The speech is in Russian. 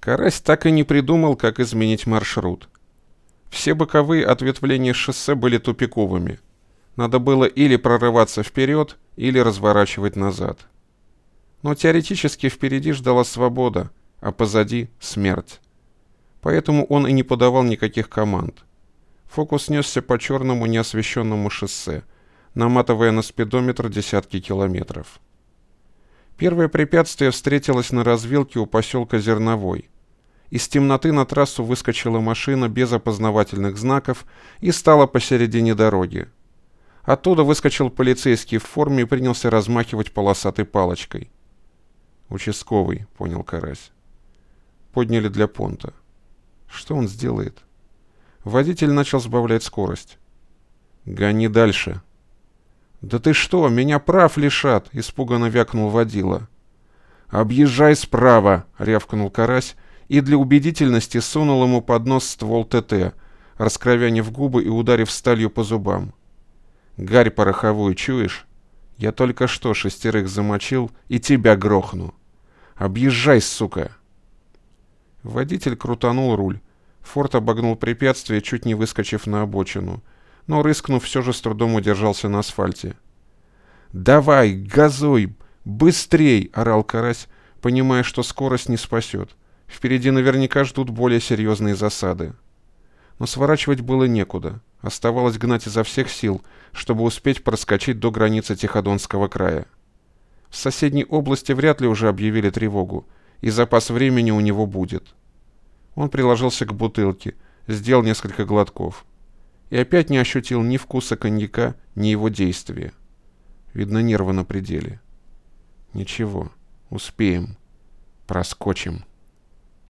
Карась так и не придумал, как изменить маршрут. Все боковые ответвления шоссе были тупиковыми. Надо было или прорываться вперед, или разворачивать назад. Но теоретически впереди ждала свобода, а позади — смерть. Поэтому он и не подавал никаких команд. Фокус несся по черному неосвещенному шоссе, наматывая на спидометр десятки километров. Первое препятствие встретилось на развилке у поселка Зерновой. Из темноты на трассу выскочила машина без опознавательных знаков и стала посередине дороги. Оттуда выскочил полицейский в форме и принялся размахивать полосатой палочкой. «Участковый», — понял Карась. Подняли для понта. Что он сделает? Водитель начал сбавлять скорость. «Гони дальше», «Да ты что, меня прав лишат!» — испуганно вякнул водила. «Объезжай справа!» — рявкнул карась и для убедительности сунул ему под нос ствол ТТ, раскровянив губы и ударив сталью по зубам. «Гарь пороховую чуешь? Я только что шестерых замочил и тебя грохну. Объезжай, сука!» Водитель крутанул руль. Форд обогнул препятствие, чуть не выскочив на обочину — но, рыскнув, все же с трудом удержался на асфальте. «Давай, газуй! Быстрей!» — орал карась, понимая, что скорость не спасет. Впереди наверняка ждут более серьезные засады. Но сворачивать было некуда. Оставалось гнать изо всех сил, чтобы успеть проскочить до границы Тиходонского края. В соседней области вряд ли уже объявили тревогу, и запас времени у него будет. Он приложился к бутылке, сделал несколько глотков и опять не ощутил ни вкуса коньяка, ни его действия. Видно, нервы на пределе. Ничего, успеем. Проскочим.